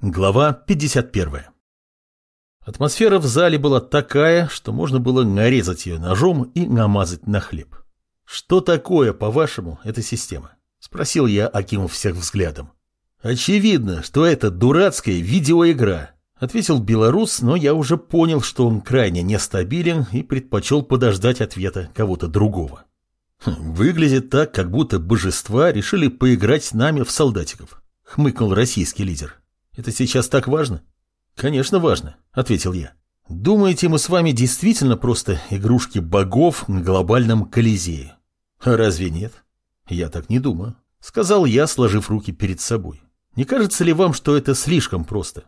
Глава 51. Атмосфера в зале была такая, что можно было нарезать ее ножом и намазать на хлеб. «Что такое, по-вашему, эта система?» – спросил я, окинув всех взглядом. «Очевидно, что это дурацкая видеоигра», – ответил белорус, но я уже понял, что он крайне нестабилен и предпочел подождать ответа кого-то другого. «Хм, «Выглядит так, как будто божества решили поиграть с нами в солдатиков», – хмыкнул российский лидер. Это сейчас так важно? Конечно, важно, ответил я. Думаете, мы с вами действительно просто игрушки богов на глобальном колизее? А разве нет? Я так не думаю, сказал я, сложив руки перед собой. Не кажется ли вам, что это слишком просто?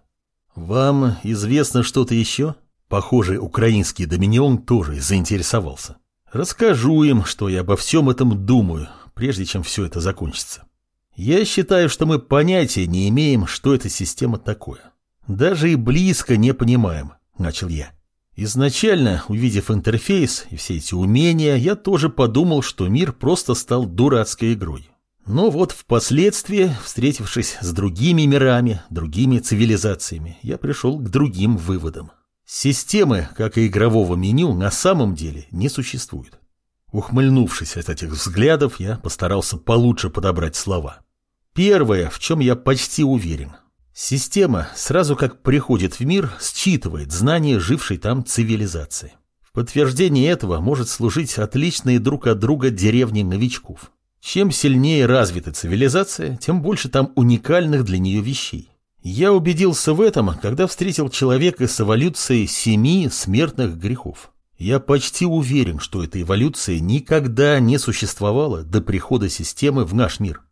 Вам известно что-то еще? Похоже, украинский доминион тоже заинтересовался. Расскажу им, что я обо всем этом думаю, прежде чем все это закончится. Я считаю, что мы понятия не имеем, что эта система такое. Даже и близко не понимаем, начал я. Изначально, увидев интерфейс и все эти умения, я тоже подумал, что мир просто стал дурацкой игрой. Но вот впоследствии, встретившись с другими мирами, другими цивилизациями, я пришел к другим выводам. Системы, как и игрового меню, на самом деле не существует. Ухмыльнувшись от этих взглядов, я постарался получше подобрать слова. Первое, в чем я почти уверен. Система, сразу как приходит в мир, считывает знания жившей там цивилизации. В подтверждение этого может служить отличные друг от друга деревни новичков. Чем сильнее развита цивилизация, тем больше там уникальных для нее вещей. Я убедился в этом, когда встретил человека с эволюцией семи смертных грехов. Я почти уверен, что эта эволюция никогда не существовала до прихода системы в наш мир.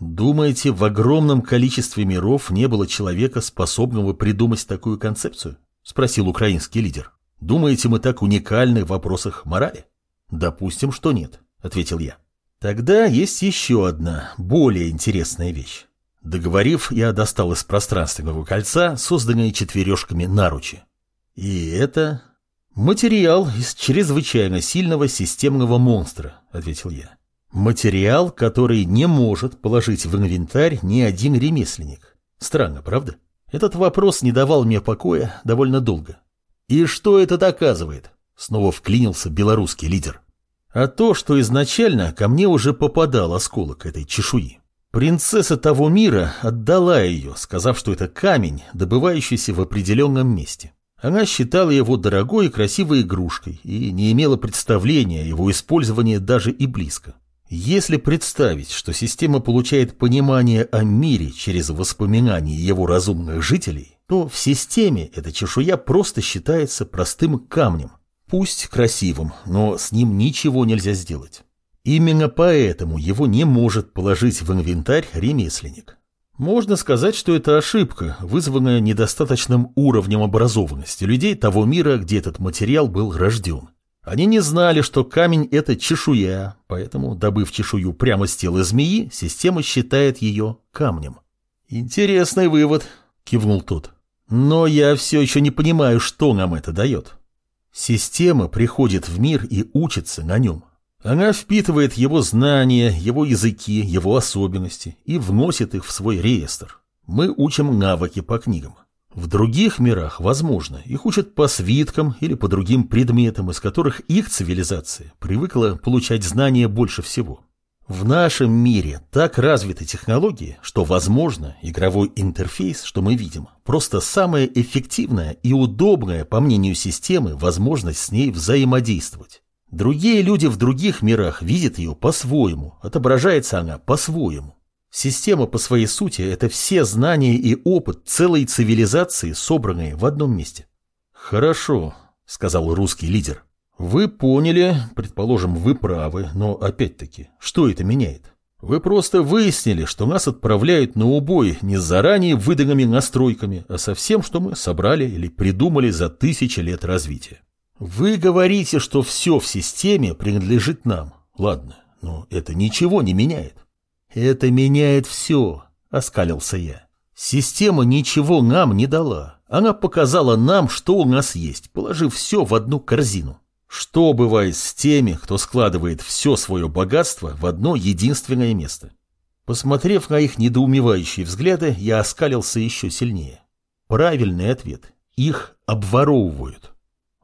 Думаете, в огромном количестве миров не было человека, способного придумать такую концепцию? Спросил украинский лидер. Думаете, мы так уникальны в вопросах морали? Допустим, что нет, ответил я. Тогда есть еще одна, более интересная вещь. Договорив, я достал из пространственного кольца, созданное четвережками наручи. И это материал из чрезвычайно сильного системного монстра, ответил я. Материал, который не может положить в инвентарь ни один ремесленник. Странно, правда? Этот вопрос не давал мне покоя довольно долго. И что это доказывает? Снова вклинился белорусский лидер. А то, что изначально ко мне уже попадал осколок этой чешуи. Принцесса того мира отдала ее, сказав, что это камень, добывающийся в определенном месте. Она считала его дорогой и красивой игрушкой и не имела представления о его использовании даже и близко. Если представить, что система получает понимание о мире через воспоминания его разумных жителей, то в системе эта чешуя просто считается простым камнем. Пусть красивым, но с ним ничего нельзя сделать. Именно поэтому его не может положить в инвентарь ремесленник. Можно сказать, что это ошибка, вызванная недостаточным уровнем образованности людей того мира, где этот материал был рожден. Они не знали, что камень – это чешуя, поэтому, добыв чешую прямо с тела змеи, система считает ее камнем. «Интересный вывод», – кивнул тот. «Но я все еще не понимаю, что нам это дает». Система приходит в мир и учится на нем. Она впитывает его знания, его языки, его особенности и вносит их в свой реестр. Мы учим навыки по книгам. В других мирах, возможно, их учат по свиткам или по другим предметам, из которых их цивилизация привыкла получать знания больше всего. В нашем мире так развиты технологии, что, возможно, игровой интерфейс, что мы видим, просто самая эффективная и удобная, по мнению системы, возможность с ней взаимодействовать. Другие люди в других мирах видят ее по-своему, отображается она по-своему. Система по своей сути – это все знания и опыт целой цивилизации, собранные в одном месте. «Хорошо», – сказал русский лидер. «Вы поняли, предположим, вы правы, но опять-таки, что это меняет? Вы просто выяснили, что нас отправляют на убой не с заранее выданными настройками, а со всем, что мы собрали или придумали за тысячи лет развития. Вы говорите, что все в системе принадлежит нам. Ладно, но это ничего не меняет. «Это меняет все», — оскалился я. «Система ничего нам не дала. Она показала нам, что у нас есть, положив все в одну корзину. Что бывает с теми, кто складывает все свое богатство в одно единственное место?» Посмотрев на их недоумевающие взгляды, я оскалился еще сильнее. правильный ответ. Их обворовывают.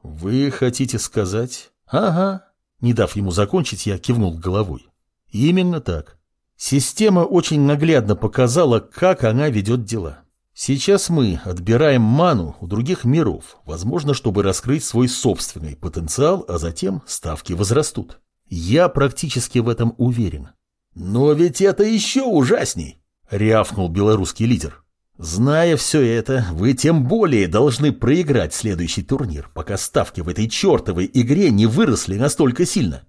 Вы хотите сказать? Ага. Не дав ему закончить, я кивнул головой. Именно так. Система очень наглядно показала, как она ведет дела. Сейчас мы отбираем ману у других миров, возможно, чтобы раскрыть свой собственный потенциал, а затем ставки возрастут. Я практически в этом уверен. Но ведь это еще ужасней, рявкнул белорусский лидер. Зная все это, вы тем более должны проиграть следующий турнир, пока ставки в этой чертовой игре не выросли настолько сильно.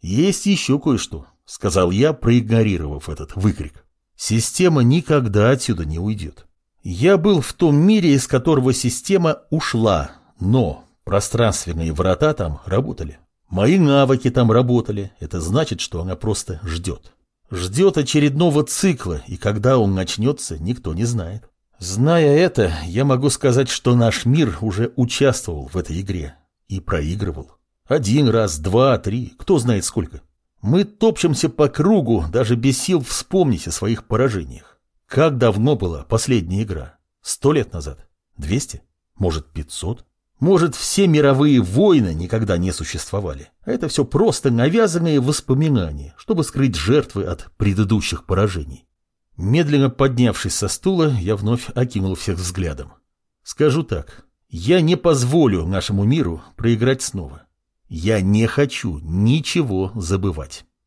Есть еще кое-что, сказал я, проигнорировав этот выкрик. Система никогда отсюда не уйдет. Я был в том мире, из которого система ушла, но пространственные врата там работали. Мои навыки там работали, это значит, что она просто ждет. Ждет очередного цикла, и когда он начнется, никто не знает. Зная это, я могу сказать, что наш мир уже участвовал в этой игре и проигрывал. Один раз, два, три, кто знает сколько. Мы топчемся по кругу, даже без сил вспомнить о своих поражениях. Как давно была последняя игра? Сто лет назад? Двести? Может, пятьсот? Может, все мировые войны никогда не существовали? Это все просто навязанные воспоминания, чтобы скрыть жертвы от предыдущих поражений. Медленно поднявшись со стула, я вновь окинул всех взглядом. Скажу так, я не позволю нашему миру проиграть снова. Я не хочу ничего забывать.